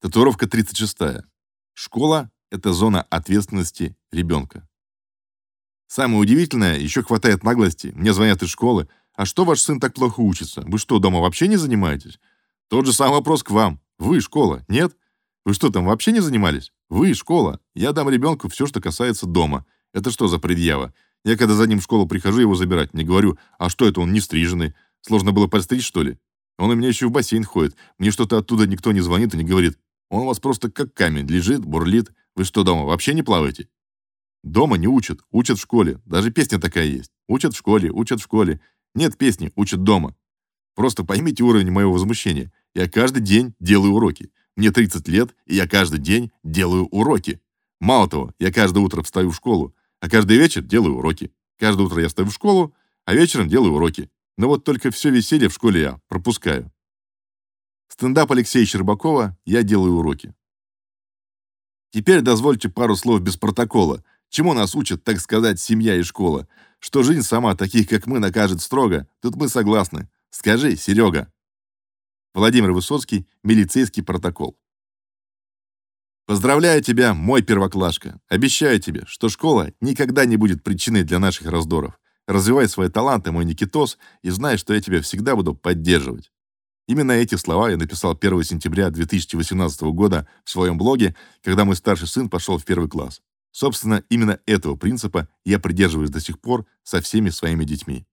Татуировка 36. Школа – это зона ответственности ребенка. Самое удивительное, еще хватает наглости. Мне звонят из школы. А что ваш сын так плохо учится? Вы что, дома вообще не занимаетесь? Тот же самый вопрос к вам. Вы школа? Нет? Вы что, там вообще не занимались? Вы школа. Я дам ребенку все, что касается дома. Это что за предъява? Я когда за ним в школу прихожу его забирать, не говорю, а что это он не стриженный? Сложно было подстричь, что ли? Он у меня еще в бассейн ходит. Мне что-то оттуда никто не звонит и не говорит. Он у вас просто как камень, лежит, бурлит. Вы что, дома вообще не плаваете? Дома не учат, учат в школе. Даже песня такая есть. Учат в школе, учат в школе. Нет песни, учат дома. Просто поймите уровень моего возмущения. Я каждый день делаю уроки. Мне 30 лет, и я каждый день делаю уроки. Мало того, я каждое утро встаю в школу, а каждый вечер делаю уроки. Каждое утро я встаю в школу, а вечером делаю уроки. Но вот только все веселье в школе я пропускаю. Стендап Алексея Щербакова «Я делаю уроки». Теперь дозвольте пару слов без протокола. Чему нас учат, так сказать, семья и школа? Что жизнь сама таких, как мы, накажет строго? Тут мы согласны. Скажи, Серега. Владимир Высоцкий, милицейский протокол. Поздравляю тебя, мой первоклашка. Обещаю тебе, что школа никогда не будет причиной для наших раздоров. Развивай свои таланты, мой Никитос, и знай, что я тебя всегда буду поддерживать. Именно эти слова я написал 1 сентября 2018 года в своем блоге, когда мой старший сын пошел в первый класс. Собственно, именно этого принципа я придерживаюсь до сих пор со всеми своими детьми.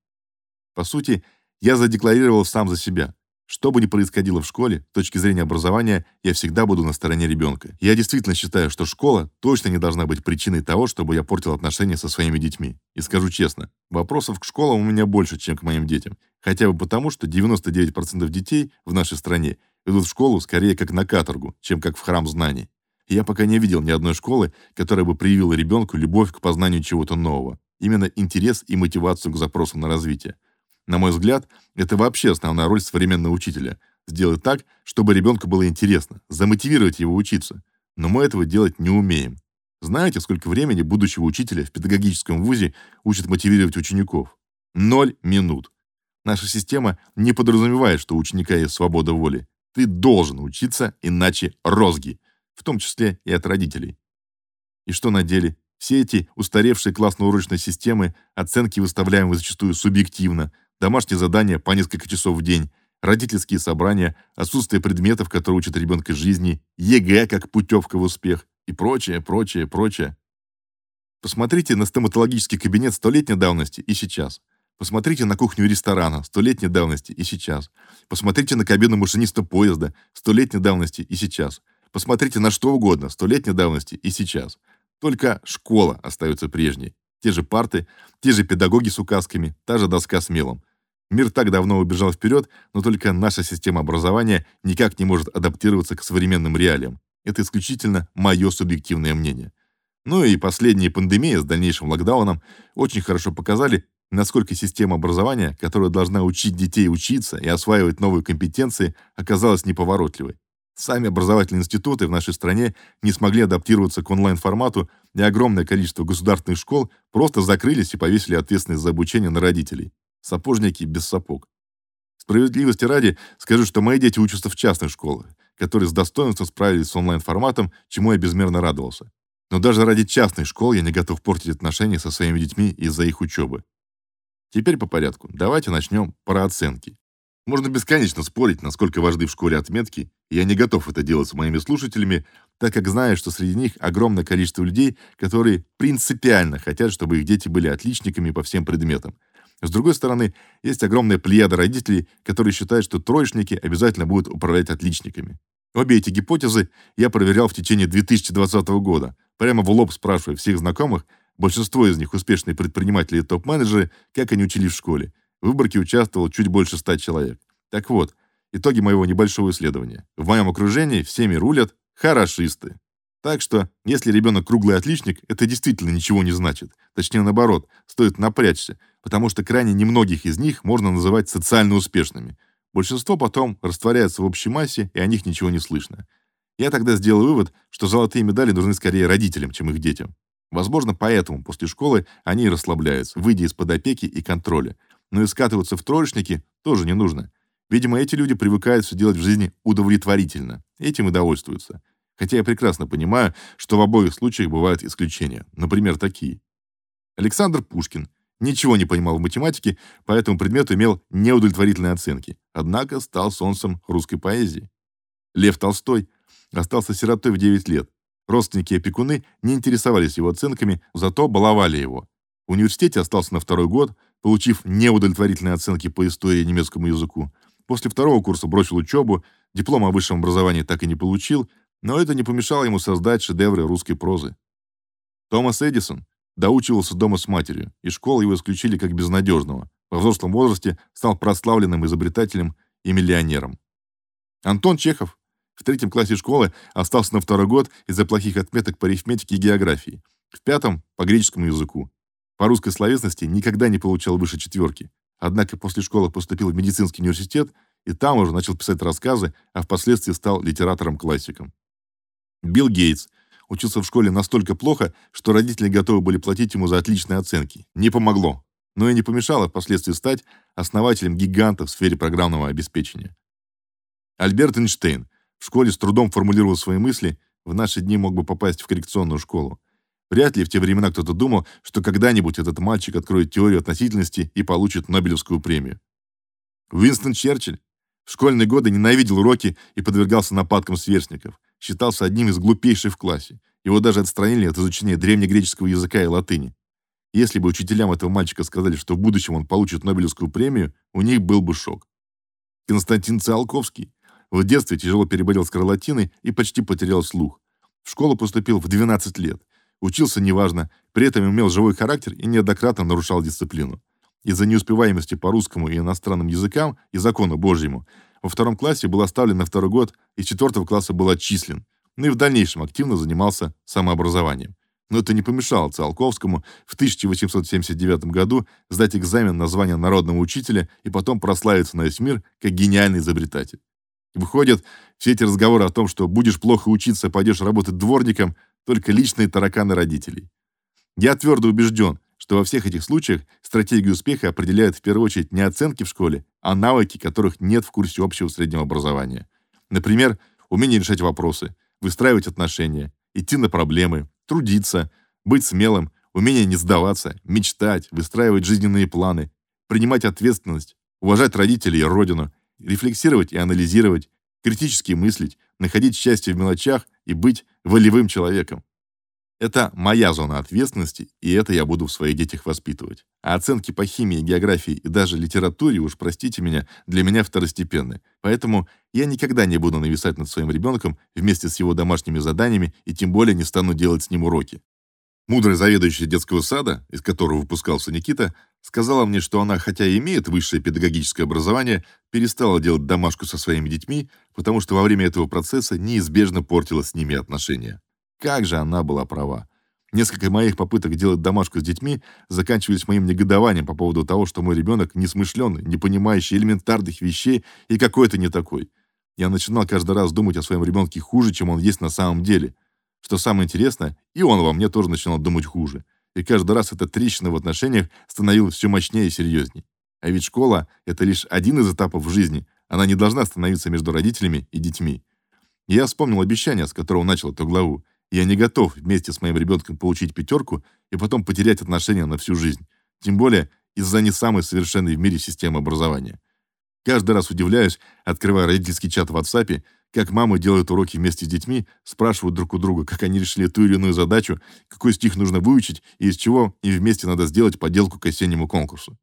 По сути, я задекларировал сам за себя. Что бы ни происходило в школе, с точки зрения образования, я всегда буду на стороне ребенка. Я действительно считаю, что школа точно не должна быть причиной того, чтобы я портил отношения со своими детьми. И скажу честно, вопросов к школам у меня больше, чем к моим детям. Хотя бы потому, что 99% детей в нашей стране идут в школу скорее как на каторгу, чем как в храм знаний. И я пока не видел ни одной школы, которая бы привила ребенку любовь к познанию чего-то нового. Именно интерес и мотивацию к запросам на развитие. На мой взгляд, это вообще основная роль современного учителя сделать так, чтобы ребенку было интересно, замотивировать его учиться. Но мы этого делать не умеем. Знаете, сколько времени будущего учителя в педагогическом вузе учат мотивировать учеников? Ноль минут. Наша система не подразумевает, что у ученика есть свобода воли. Ты должен учиться, иначе розги, в том числе и от родителей. И что на деле? Все эти устаревшие классно-урочные системы, оценки выставляемые зачастую субъективно – домашние задания по несколько часов в день, родительские собрания, отсутствие предметов, которые учат ребенка жизни, ЕГЭ как путевка в успех и прочее, прочее, прочее. Посмотрите на стоматологический кабинет столетней давности и сейчас. Посмотрите на кухню ресторана столетней давности и сейчас. Посмотрите на кабину машиниста поезда столетней давности и сейчас. Посмотрите на что угодно столетней давности и сейчас. Только школа остается прежней. Те же парты, те же педагоги с указками, та же доска с мелом. Мир так давно убежал вперед, но только наша система образования никак не может адаптироваться к современным реалиям. Это исключительно мое субъективное мнение. Ну и последняя пандемия с дальнейшим локдауном очень хорошо показали, насколько система образования, которая должна учить детей учиться и осваивать новые компетенции, оказалась неповоротливой. Сами образовательные институты в нашей стране не смогли адаптироваться к онлайн-формату, и огромное количество государственных школ просто закрылись и повесили ответственность за обучение на родителей. Сапожники без сапог. Справедливости ради скажу, что мои дети учатся в частных школах, которые с достоинством справились с онлайн-форматом, чему я безмерно радовался. Но даже ради частных школ я не готов портить отношения со своими детьми из-за их учебы. Теперь по порядку. Давайте начнем про оценки. Можно бесконечно спорить, насколько важны в школе отметки, я не готов это делать с моими слушателями, так как знаю, что среди них огромное количество людей, которые принципиально хотят, чтобы их дети были отличниками по всем предметам. С другой стороны, есть огромная плеяда родителей, которые считают, что троечники обязательно будут управлять отличниками. Обе эти гипотезы я проверял в течение 2020 года, прямо в лоб спрашивая всех знакомых, большинство из них успешные предприниматели и топ-менеджеры, как они учились в школе. В выборке участвовало чуть больше ста человек. Так вот, итоги моего небольшого исследования. В моем окружении всеми рулят хорошисты. Так что, если ребенок круглый отличник, это действительно ничего не значит. Точнее, наоборот, стоит напрячься, потому что крайне немногих из них можно называть социально успешными. Большинство потом растворяется в общей массе, и о них ничего не слышно. Я тогда сделал вывод, что золотые медали нужны скорее родителям, чем их детям. Возможно, поэтому после школы они и расслабляются, выйдя из-под опеки и контроля, но и скатываться в троечники тоже не нужно. Видимо, эти люди привыкают все делать в жизни удовлетворительно. Этим и довольствуются. Хотя я прекрасно понимаю, что в обоих случаях бывают исключения. Например, такие. Александр Пушкин ничего не понимал в математике, по этому предмету имел неудовлетворительные оценки, однако стал солнцем русской поэзии. Лев Толстой остался сиротой в 9 лет. Родственники и опекуны не интересовались его оценками, зато баловали его. В университете остался на второй год, получив неудовлетворительные оценки по истории и немецкому языку. После второго курса бросил учебу, диплом о высшем образовании так и не получил, но это не помешало ему создать шедевры русской прозы. Томас Эдисон доучивался дома с матерью, и школу его исключили как безнадежного. Во взрослом возрасте стал прославленным изобретателем и миллионером. Антон Чехов в третьем классе школы остался на второй год из-за плохих отметок по арифметике и географии. В пятом — по греческому языку. По русской словесности никогда не получал выше четверки. Однако после школы поступил в медицинский университет и там уже начал писать рассказы, а впоследствии стал литератором-классиком. Билл Гейтс учился в школе настолько плохо, что родители готовы были платить ему за отличные оценки. Не помогло, но и не помешало впоследствии стать основателем гиганта в сфере программного обеспечения. Альберт Эйнштейн в школе с трудом формулировал свои мысли, в наши дни мог бы попасть в коррекционную школу. Вряд ли в те времена кто-то думал, что когда-нибудь этот мальчик откроет теорию относительности и получит Нобелевскую премию. Уинстон Черчилль в школьные годы ненавидел уроки и подвергался нападкам сверстников. Считался одним из глупейших в классе. Его даже отстранили от изучения древнегреческого языка и латыни. Если бы учителям этого мальчика сказали, что в будущем он получит Нобелевскую премию, у них был бы шок. Константин Циолковский в детстве тяжело переболел скарлатиной и почти потерял слух. В школу поступил в 12 лет. Учился неважно, при этом имел живой характер и неоднократно нарушал дисциплину. Из-за неуспеваемости по русскому и иностранным языкам и закону Божьему во втором классе был оставлен на второй год и с четвертого класса был отчислен, ну и в дальнейшем активно занимался самообразованием. Но это не помешало Циолковскому в 1879 году сдать экзамен на звание народного учителя и потом прославиться на весь мир как гениальный изобретатель. Выходит, все эти разговоры о том, что будешь плохо учиться, пойдешь работать дворником, только личные тараканы родителей. Я твердо убежден, что во всех этих случаях стратегию успеха определяют в первую очередь не оценки в школе, а навыки, которых нет в курсе общего среднего образования. Например, умение решать вопросы, выстраивать отношения, идти на проблемы, трудиться, быть смелым, умение не сдаваться, мечтать, выстраивать жизненные планы, принимать ответственность, уважать родителей и родину, рефлексировать и анализировать, критически мыслить, находить счастье в мелочах и быть волевым человеком. Это моя зона ответственности, и это я буду в своих детях воспитывать. А оценки по химии, географии и даже литературе, уж простите меня, для меня второстепенны. Поэтому я никогда не буду нависать над своим ребенком вместе с его домашними заданиями и тем более не стану делать с ним уроки. Мудрая заведующая детского сада, из которого выпускался Никита, сказала мне, что она, хотя и имеет высшее педагогическое образование, перестала делать домашку со своими детьми, потому что во время этого процесса неизбежно портила с ними отношения. Как же она была права. Несколько моих попыток делать домашку с детьми заканчивались моим негодованием по поводу того, что мой ребенок несмышленый, не понимающий элементарных вещей и какой-то не такой. Я начинал каждый раз думать о своем ребенке хуже, чем он есть на самом деле – что самое интересное, и он во мне тоже начинал думать хуже. И каждый раз эта трещина в отношениях становилась все мощнее и серьезней. А ведь школа — это лишь один из этапов в жизни. Она не должна становиться между родителями и детьми. Я вспомнил обещание, с которого начал эту главу. Я не готов вместе с моим ребенком получить пятерку и потом потерять отношения на всю жизнь. Тем более из-за не самой совершенной в мире системы образования. Каждый раз удивляюсь, открывая родительский чат в WhatsApp, как мамы делают уроки вместе с детьми, спрашивают друг у друга, как они решили ту или иную задачу, какой стих нужно выучить и из чего им вместе надо сделать поделку к осеннему конкурсу.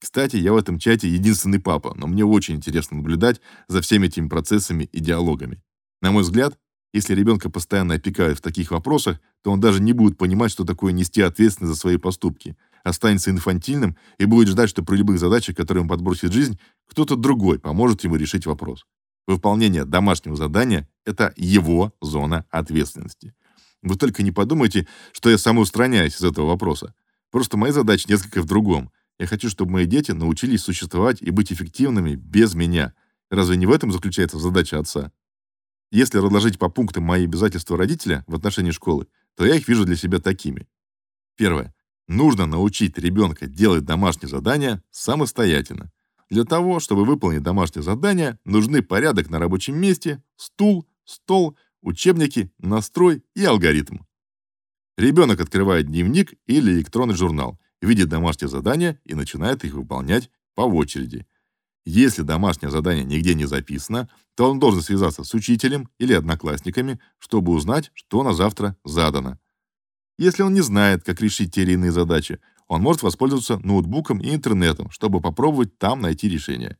Кстати, я в этом чате единственный папа, но мне очень интересно наблюдать за всеми этими процессами и диалогами. На мой взгляд, если ребенка постоянно опекают в таких вопросах, то он даже не будет понимать, что такое нести ответственность за свои поступки, останется инфантильным и будет ждать, что при любых задачах, которые ему подбросит жизнь, кто-то другой поможет ему решить вопрос. Выполнение домашнего задания – это его зона ответственности. Вы только не подумайте, что я самоустраняюсь из этого вопроса. Просто моя задача несколько в другом. Я хочу, чтобы мои дети научились существовать и быть эффективными без меня. Разве не в этом заключается задача отца? Если разложить по пунктам мои обязательства родителя в отношении школы, то я их вижу для себя такими. Первое. Нужно научить ребенка делать домашние задания самостоятельно. Для того, чтобы выполнить домашнее задание, нужны порядок на рабочем месте, стул, стол, учебники, настрой и алгоритм. Ребенок открывает дневник или электронный журнал, видит домашние задания и начинает их выполнять по очереди. Если домашнее задание нигде не записано, то он должен связаться с учителем или одноклассниками, чтобы узнать, что на завтра задано. Если он не знает, как решить те или иные задачи, он может воспользоваться ноутбуком и интернетом, чтобы попробовать там найти решение.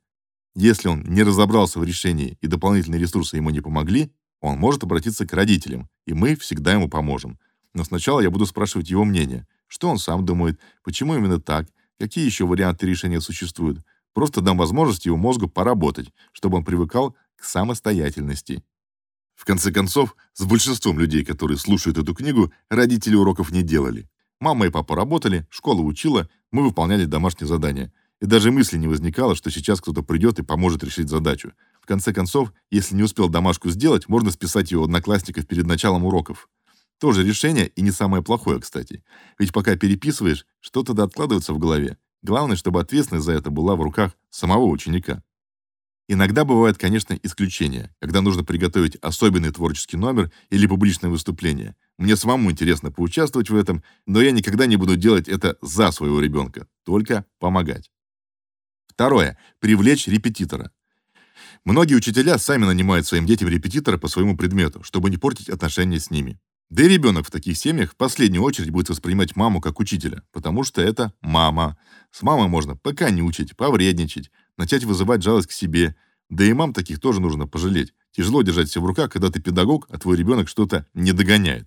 Если он не разобрался в решении и дополнительные ресурсы ему не помогли, он может обратиться к родителям, и мы всегда ему поможем. Но сначала я буду спрашивать его мнение, что он сам думает, почему именно так, какие еще варианты решения существуют. Просто дам возможность его мозгу поработать, чтобы он привыкал к самостоятельности. В конце концов, с большинством людей, которые слушают эту книгу, родители уроков не делали. Мама и папа работали, школа учила, мы выполняли домашние задания. И даже мысли не возникало, что сейчас кто-то придет и поможет решить задачу. В конце концов, если не успел домашку сделать, можно списать ее одноклассников перед началом уроков. Тоже решение и не самое плохое, кстати. Ведь пока переписываешь, что-то да откладывается в голове. Главное, чтобы ответственность за это была в руках самого ученика. Иногда бывают, конечно, исключения, когда нужно приготовить особенный творческий номер или публичное выступление. Мне самому интересно поучаствовать в этом, но я никогда не буду делать это за своего ребенка, только помогать. Второе привлечь репетитора. Многие учителя сами нанимают своим детям репетитора по своему предмету, чтобы не портить отношения с ними. Да и ребенок в таких семьях в последнюю очередь будет воспринимать маму как учителя, потому что это мама. С мамой можно поконючить, повредничать, начать вызывать жалость к себе. Да и мам таких тоже нужно пожалеть. Тяжело держать себя в руках, когда ты педагог, а твой ребенок что-то не догоняет.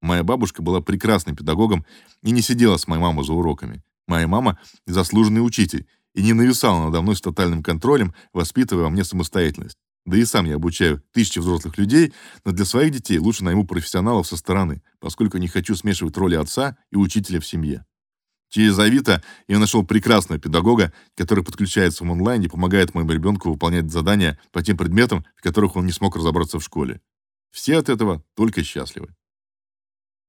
Моя бабушка была прекрасным педагогом и не сидела с моей мамой за уроками. Моя мама заслуженный учитель и не нависала надо мной с тотальным контролем, воспитывая во мне самостоятельность. Да и сам я обучаю тысячи взрослых людей, но для своих детей лучше найму профессионалов со стороны, поскольку не хочу смешивать роли отца и учителя в семье. Через Авито я нашел прекрасного педагога, который подключается в онлайн и помогает моему ребенку выполнять задания по тем предметам, в которых он не смог разобраться в школе. Все от этого только счастливы.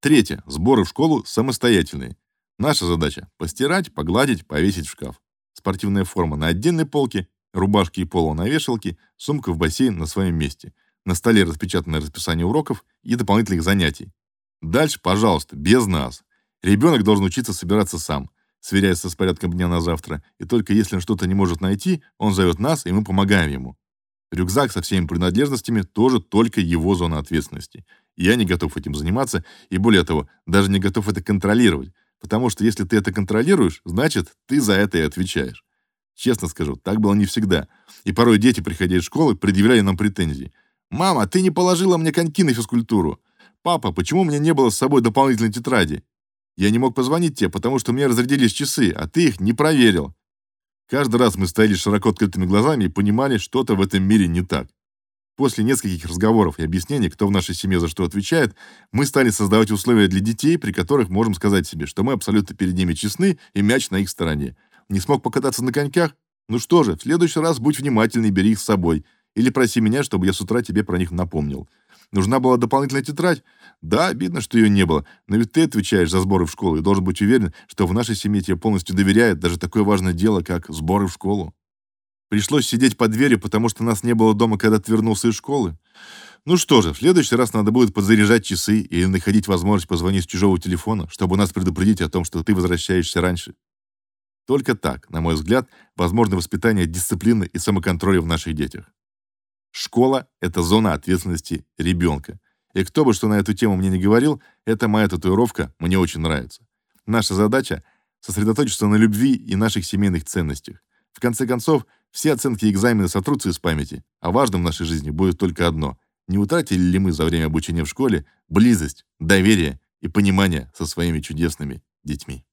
Третье. Сборы в школу самостоятельные. Наша задача – постирать, погладить, повесить в шкаф. Спортивная форма на отдельной полке, рубашки и поло на вешалке, сумка в бассейн на своем месте. На столе распечатанное расписание уроков и дополнительных занятий. Дальше, пожалуйста, без нас. Ребенок должен учиться собираться сам, сверяясь с порядком дня на завтра, и только если он что-то не может найти, он зовет нас, и мы помогаем ему. Рюкзак со всеми принадлежностями тоже только его зона ответственности. Я не готов этим заниматься, и более того, даже не готов это контролировать, потому что если ты это контролируешь, значит, ты за это и отвечаешь. Честно скажу, так было не всегда. И порой дети, приходя из школы, предъявляли нам претензии. «Мама, ты не положила мне коньки на физкультуру. Папа, почему у меня не было с собой дополнительной тетради? Я не мог позвонить тебе, потому что меня разрядились часы, а ты их не проверил». Каждый раз мы стояли широко открытыми глазами и понимали, что-то в этом мире не так. После нескольких разговоров и объяснений, кто в нашей семье за что отвечает, мы стали создавать условия для детей, при которых можем сказать себе, что мы абсолютно перед ними честны и мяч на их стороне. Не смог покататься на коньках? Ну что же, в следующий раз будь внимательный, бери их с собой. Или проси меня, чтобы я с утра тебе про них напомнил. Нужна была дополнительная тетрадь? Да, обидно, что ее не было, но ведь ты отвечаешь за сборы в школу и должен быть уверен, что в нашей семье тебе полностью доверяют даже такое важное дело, как сборы в школу. Пришлось сидеть под дверью, потому что нас не было дома, когда ты вернулся из школы. Ну что же, в следующий раз надо будет подзаряжать часы или находить возможность позвонить с чужого телефона, чтобы нас предупредить о том, что ты возвращаешься раньше. Только так, на мой взгляд, возможно воспитание дисциплины и самоконтроля в наших детях. Школа — это зона ответственности ребенка. И кто бы что на эту тему мне не говорил, эта моя татуировка мне очень нравится. Наша задача — сосредоточиться на любви и наших семейных ценностях. В конце концов, все оценки и экзамены сотрутся из памяти, а важным в нашей жизни будет только одно — не утратили ли мы за время обучения в школе близость, доверие и понимание со своими чудесными детьми.